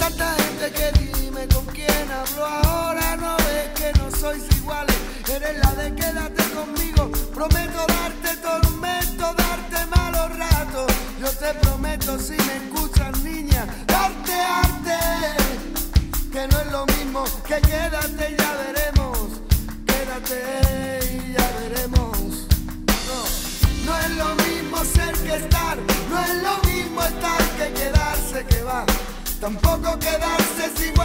tanta gente que dime con quién hablo. Ahora no ves que no sois iguales eres la de quédate conmigo. Prometo darte tormento darte malos ratos. Yo te prometo si me escuchas niña darte arte. Que no es lo mismo que quédate Tampoco quedarse pararnos.